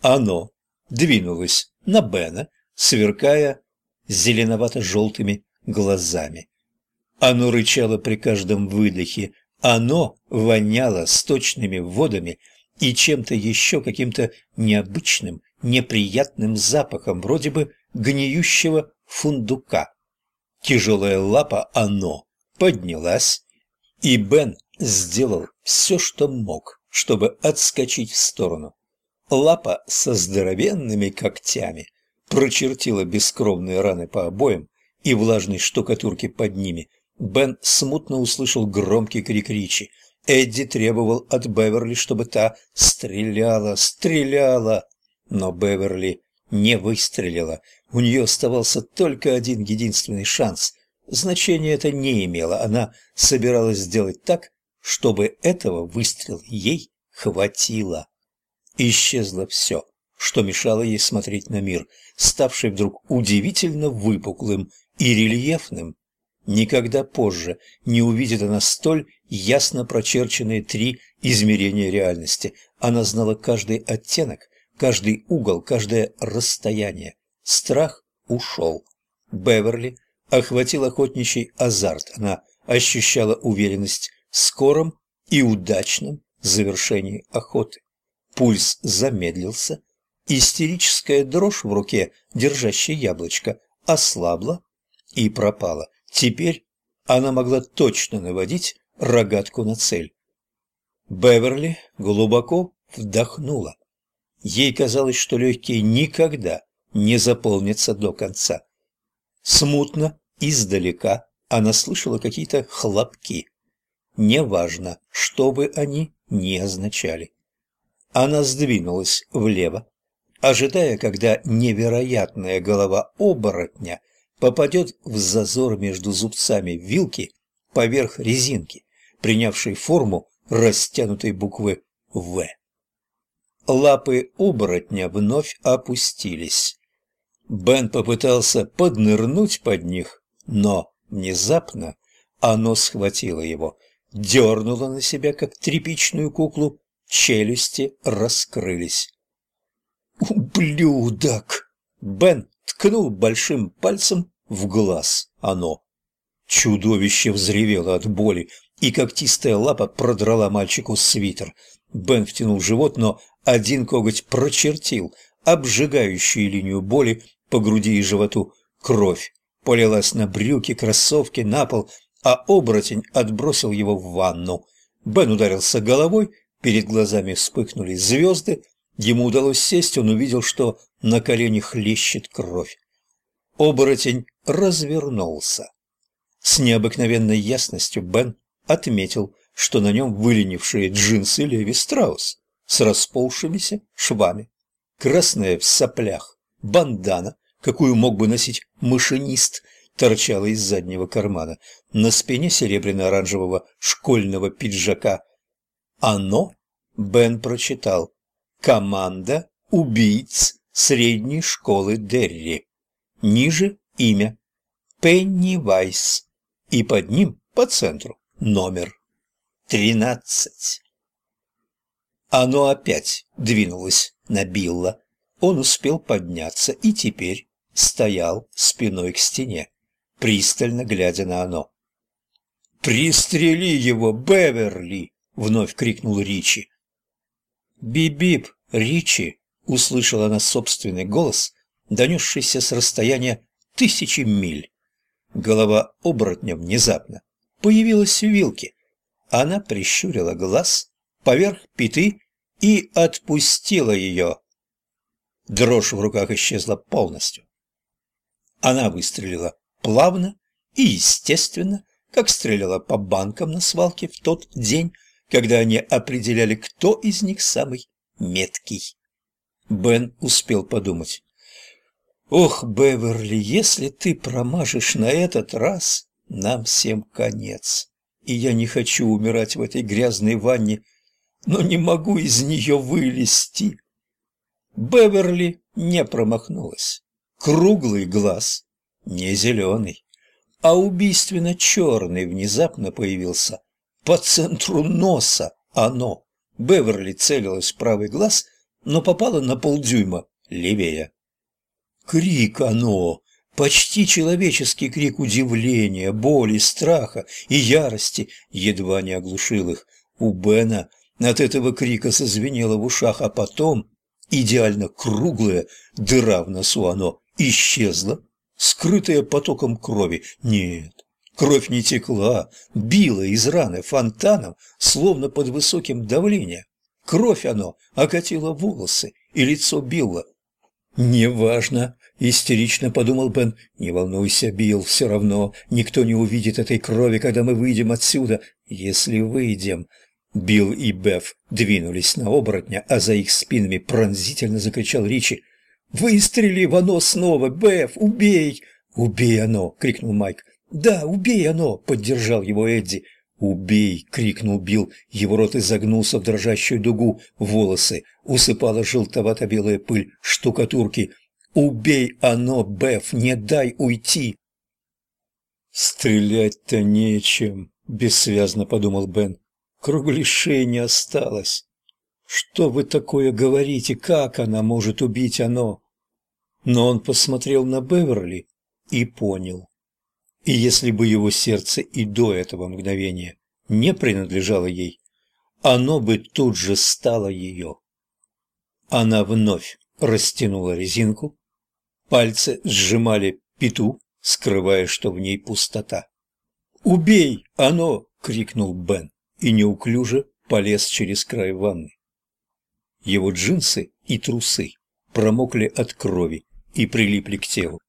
Оно двинулось на Бена, сверкая зеленовато-желтыми глазами. Оно рычало при каждом выдохе, оно воняло сточными водами и чем-то еще каким-то необычным, неприятным запахом, вроде бы гниющего фундука. Тяжелая лапа оно поднялась, и Бен сделал все, что мог, чтобы отскочить в сторону. Лапа со здоровенными когтями прочертила бескровные раны по обоям и влажной штукатурке под ними. Бен смутно услышал громкий крик Ричи. Эдди требовал от Беверли, чтобы та стреляла, стреляла. Но Беверли не выстрелила. У нее оставался только один единственный шанс. Значения это не имело. Она собиралась сделать так, чтобы этого выстрела ей хватило. Исчезло все, что мешало ей смотреть на мир, ставший вдруг удивительно выпуклым и рельефным. Никогда позже не увидит она столь ясно прочерченные три измерения реальности. Она знала каждый оттенок, каждый угол, каждое расстояние. Страх ушел. Беверли охватил охотничий азарт. Она ощущала уверенность в скором и удачном завершении охоты. Пульс замедлился. Истерическая дрожь в руке, держащая яблочко, ослабла и пропала. Теперь она могла точно наводить рогатку на цель. Беверли глубоко вдохнула. Ей казалось, что легкие никогда не заполнятся до конца. Смутно, издалека, она слышала какие-то хлопки. Неважно, что бы они ни означали. Она сдвинулась влево, ожидая, когда невероятная голова оборотня попадет в зазор между зубцами вилки поверх резинки, принявшей форму растянутой буквы «В». Лапы оборотня вновь опустились. Бен попытался поднырнуть под них, но внезапно оно схватило его, дернуло на себя, как тряпичную куклу, челюсти раскрылись. «Ублюдок!» Бен ткнул большим пальцем в глаз оно. Чудовище взревело от боли, и когтистая лапа продрала мальчику свитер. Бен втянул живот, но один коготь прочертил обжигающую линию боли по груди и животу. Кровь полилась на брюки, кроссовки, на пол, а оборотень отбросил его в ванну. Бен ударился головой, перед глазами вспыхнули звезды. Ему удалось сесть, он увидел, что на колени хлещет кровь. Оборотень развернулся. С необыкновенной ясностью Бен отметил, что на нем выленившие джинсы Леви Страус с расползшимися швами, красная в соплях, бандана, какую мог бы носить машинист, торчала из заднего кармана, на спине серебряно-оранжевого школьного пиджака. Оно, Бен прочитал, команда убийц средней школы Дерри. Ниже имя Пенни Вайс, и под ним, по центру, номер тринадцать. Оно опять двинулось на Билла. Он успел подняться и теперь стоял спиной к стене, пристально глядя на оно. «Пристрели его, Беверли!» — вновь крикнул Ричи. «Бип-бип, Ричи!» — услышала она собственный голос, донесшийся с расстояния тысячи миль. Голова оборотня внезапно появилась в вилке. Она прищурила глаз поверх пяты и отпустила ее. Дрожь в руках исчезла полностью. Она выстрелила плавно и естественно, как стреляла по банкам на свалке в тот день, когда они определяли, кто из них самый меткий. Бен успел подумать. «Ох, Беверли, если ты промажешь на этот раз, нам всем конец» и я не хочу умирать в этой грязной ванне, но не могу из нее вылезти. Беверли не промахнулась. Круглый глаз, не зеленый, а убийственно черный внезапно появился по центру носа оно. Беверли целилась в правый глаз, но попала на полдюйма левее. Крик оно! Почти человеческий крик удивления, боли, страха и ярости едва не оглушил их. У Бена от этого крика созвенело в ушах, а потом идеально круглая дыра в носу оно исчезла, скрытая потоком крови. Нет, кровь не текла, била из раны фонтаном, словно под высоким давлением. Кровь оно окатила волосы, и лицо Билла. «Неважно», — истерично подумал Бен. «Не волнуйся, Билл, все равно никто не увидит этой крови, когда мы выйдем отсюда. Если выйдем...» Билл и Беф двинулись на оборотня, а за их спинами пронзительно закричал Ричи. «Выстрели в оно снова! Беф, убей!» «Убей оно!» — крикнул Майк. «Да, убей оно!» — поддержал его Эдди. «Убей!» — крикнул Билл. Его рот изогнулся в дрожащую дугу. Волосы усыпала желтовато-белая пыль штукатурки. «Убей оно, Беф! Не дай уйти!» «Стрелять-то нечем», — бессвязно подумал Бен. Кругляшей не осталось. Что вы такое говорите? Как она может убить оно? Но он посмотрел на Беверли и понял. И если бы его сердце и до этого мгновения не принадлежало ей, оно бы тут же стало ее. Она вновь растянула резинку, пальцы сжимали пету, скрывая, что в ней пустота. «Убей оно!» — крикнул Бен и неуклюже полез через край ванны. Его джинсы и трусы промокли от крови и прилипли к телу.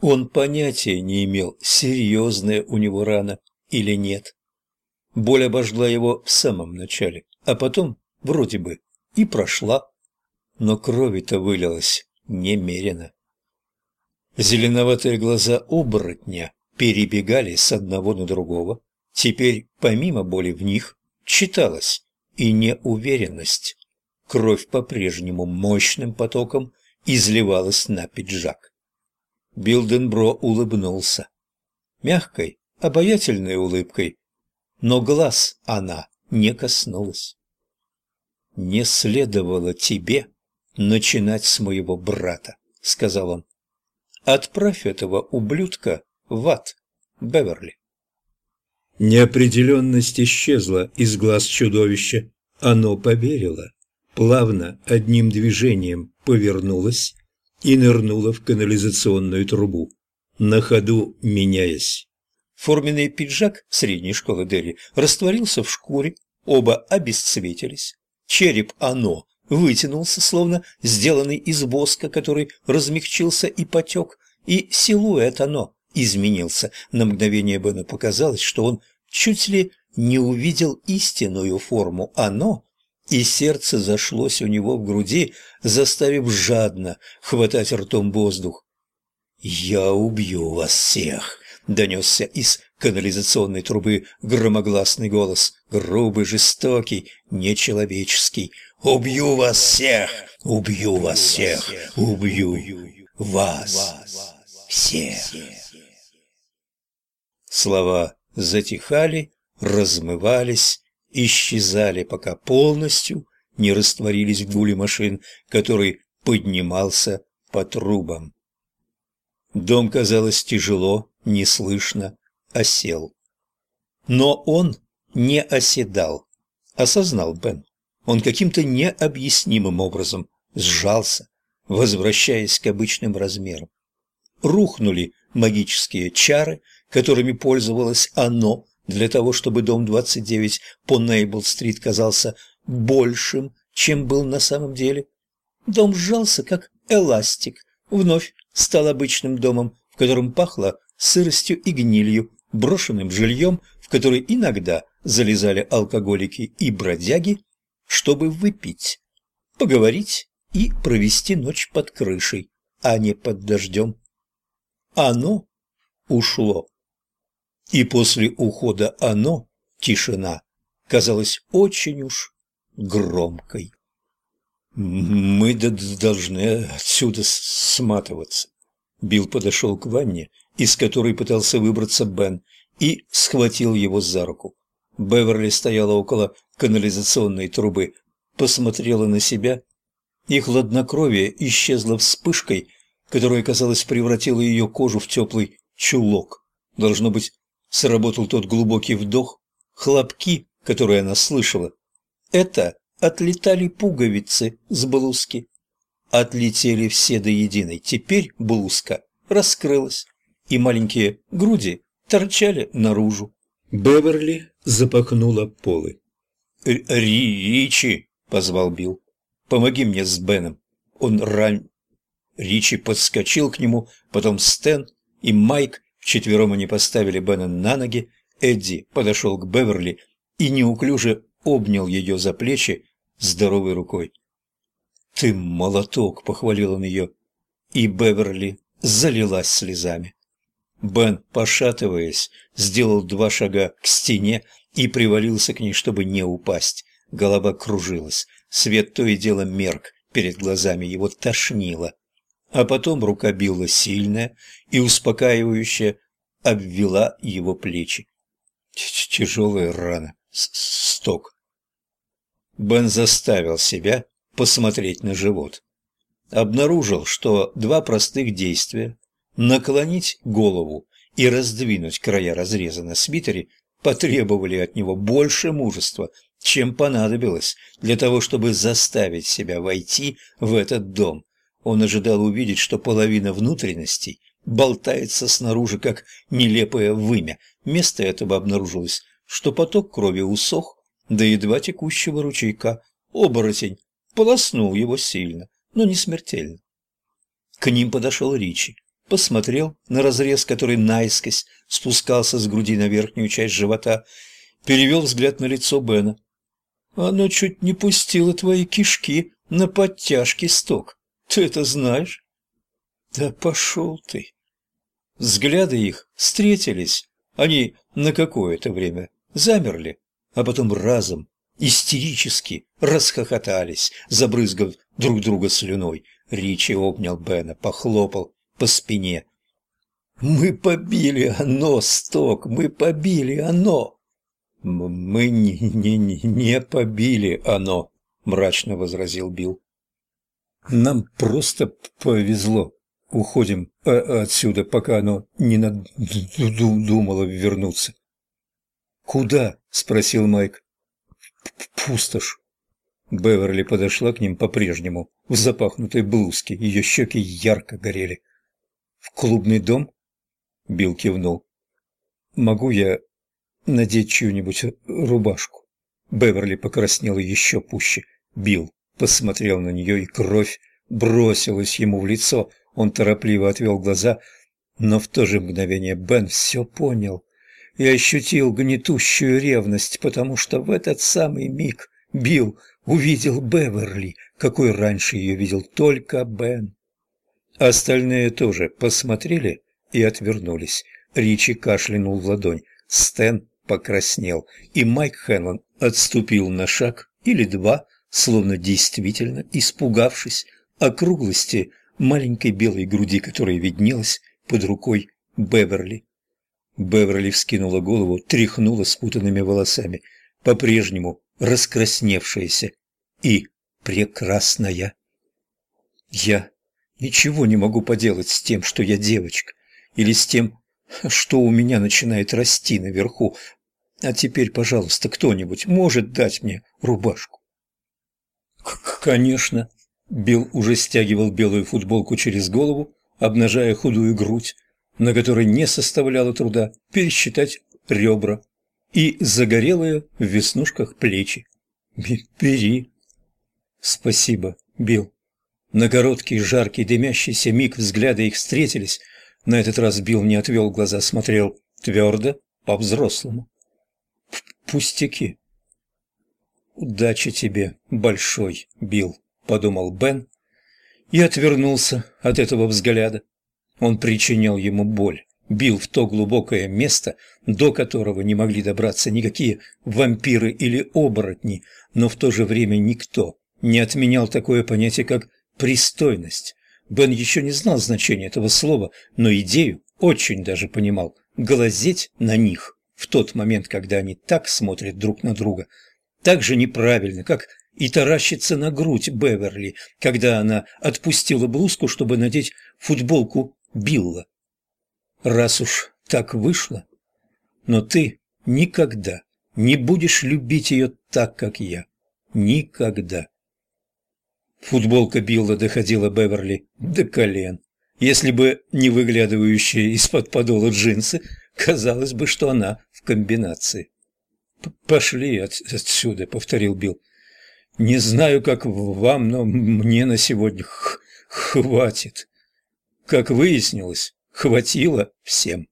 Он понятия не имел, серьезная у него рана или нет. Боль обожгла его в самом начале, а потом, вроде бы, и прошла. Но крови-то вылилось немерено. Зеленоватые глаза оборотня перебегали с одного на другого, Теперь, помимо боли в них, читалась и неуверенность. Кровь по-прежнему мощным потоком изливалась на пиджак. Билденбро улыбнулся. Мягкой, обаятельной улыбкой, но глаз она не коснулась. «Не следовало тебе начинать с моего брата», — сказал он. «Отправь этого ублюдка в ад, Беверли». Неопределенность исчезла из глаз чудовища. Оно поверило, плавно одним движением повернулось и нырнуло в канализационную трубу, на ходу меняясь. Форменный пиджак средней школы Дерри растворился в шкуре, оба обесцветились. Череп оно вытянулся, словно сделанный из воска, который размягчился и потек, и силуэт оно изменился. На мгновение Бену показалось, что он чуть ли не увидел истинную форму «оно», и сердце зашлось у него в груди, заставив жадно хватать ртом воздух. «Я убью вас всех!» — донесся из канализационной трубы громогласный голос, грубый, жестокий, нечеловеческий. «Убью вас всех! Убью вас всех! Убью вас всех!» Слова затихали, размывались, исчезали, пока полностью не растворились в гуле машин, который поднимался по трубам. Дом, казалось, тяжело, неслышно осел. Но он не оседал, осознал Бен. Он каким-то необъяснимым образом сжался, возвращаясь к обычным размерам. Рухнули магические чары, которыми пользовалось оно для того, чтобы дом 29 по Нейбл-стрит казался большим, чем был на самом деле. Дом сжался, как эластик, вновь стал обычным домом, в котором пахло сыростью и гнилью, брошенным жильем, в который иногда залезали алкоголики и бродяги, чтобы выпить, поговорить и провести ночь под крышей, а не под дождем. Оно ушло. И после ухода оно, тишина, казалась очень уж громкой. «Мы должны отсюда сматываться». Билл подошел к ванне, из которой пытался выбраться Бен, и схватил его за руку. Беверли стояла около канализационной трубы, посмотрела на себя и хладнокровие исчезло вспышкой, которая, казалось, превратила ее кожу в теплый чулок. Должно быть, сработал тот глубокий вдох, хлопки, которые она слышала. Это отлетали пуговицы с блузки. Отлетели все до единой. Теперь блузка раскрылась, и маленькие груди торчали наружу. Беверли запахнула полы. «Ричи!» — позвал Билл. «Помоги мне с Беном. Он ран...» Ричи подскочил к нему, потом Стэн и Майк, вчетвером они поставили Бена на ноги, Эдди подошел к Беверли и неуклюже обнял ее за плечи здоровой рукой. «Ты молоток!» — похвалил он ее. И Беверли залилась слезами. Бен, пошатываясь, сделал два шага к стене и привалился к ней, чтобы не упасть. Голова кружилась, свет то и дело мерк перед глазами, его тошнило. А потом рука била сильная и успокаивающая обвела его плечи. Тяжелая рана, сток. Бен заставил себя посмотреть на живот. Обнаружил, что два простых действия – наклонить голову и раздвинуть края разреза на свитере – потребовали от него больше мужества, чем понадобилось для того, чтобы заставить себя войти в этот дом. Он ожидал увидеть, что половина внутренностей болтается снаружи, как нелепое вымя. Вместо этого обнаружилось, что поток крови усох до едва текущего ручейка. Оборотень полоснул его сильно, но не смертельно. К ним подошел Ричи, посмотрел на разрез, который наискось спускался с груди на верхнюю часть живота, перевел взгляд на лицо Бена. «Оно чуть не пустило твои кишки на подтяжки сток. Ты это знаешь?» «Да пошел ты!» Взгляды их встретились. Они на какое-то время замерли, а потом разом истерически расхохотались, забрызгав друг друга слюной. Ричи обнял Бена, похлопал по спине. «Мы побили оно, Сток, мы побили оно!» «Мы не, не, не побили оно», — мрачно возразил Билл. «Нам просто повезло. Уходим а, отсюда, пока оно не надумало вернуться». «Куда?» — спросил Майк пустошь. Беверли подошла к ним по-прежнему, в запахнутой блузке, ее щеки ярко горели. «В клубный дом?» Билл кивнул. «Могу я надеть чью-нибудь рубашку?» Беверли покраснела еще пуще. Билл посмотрел на нее, и кровь бросилась ему в лицо. Он торопливо отвел глаза, но в то же мгновение Бен все понял и ощутил гнетущую ревность, потому что в этот самый миг Билл увидел Беверли, какой раньше ее видел только Бен. Остальные тоже посмотрели и отвернулись. Ричи кашлянул в ладонь, Стэн покраснел, и Майк Хэнлон отступил на шаг или два, словно действительно испугавшись округлости маленькой белой груди, которая виднелась под рукой Беверли. Беверли вскинула голову, тряхнула спутанными волосами, по-прежнему раскрасневшаяся и прекрасная. Я ничего не могу поделать с тем, что я девочка, или с тем, что у меня начинает расти наверху. А теперь, пожалуйста, кто-нибудь может дать мне рубашку? Конечно. Билл уже стягивал белую футболку через голову, обнажая худую грудь, на которой не составляло труда пересчитать ребра и загорелые в веснушках плечи. «Бери». «Спасибо, Билл». На короткий, жаркий, дымящийся миг взгляды их встретились. На этот раз Билл не отвел глаза, смотрел твердо, по-взрослому. «Пустяки». «Удачи тебе, большой, Билл», — подумал Бен и отвернулся от этого взгляда. Он причинял ему боль, бил в то глубокое место, до которого не могли добраться никакие вампиры или оборотни, но в то же время никто не отменял такое понятие, как «пристойность». Бен еще не знал значения этого слова, но идею очень даже понимал. Глазеть на них в тот момент, когда они так смотрят друг на друга, так же неправильно, как и таращиться на грудь Беверли, когда она отпустила блузку, чтобы надеть футболку Билла. Раз уж так вышло, но ты никогда не будешь любить ее так, как я. Никогда. Футболка Билла доходила Беверли до колен. Если бы не выглядывающие из-под подола джинсы, казалось бы, что она в комбинации. «Пошли от отсюда», — повторил Билл. «Не знаю, как вам, но мне на сегодня хватит». Как выяснилось, хватило всем.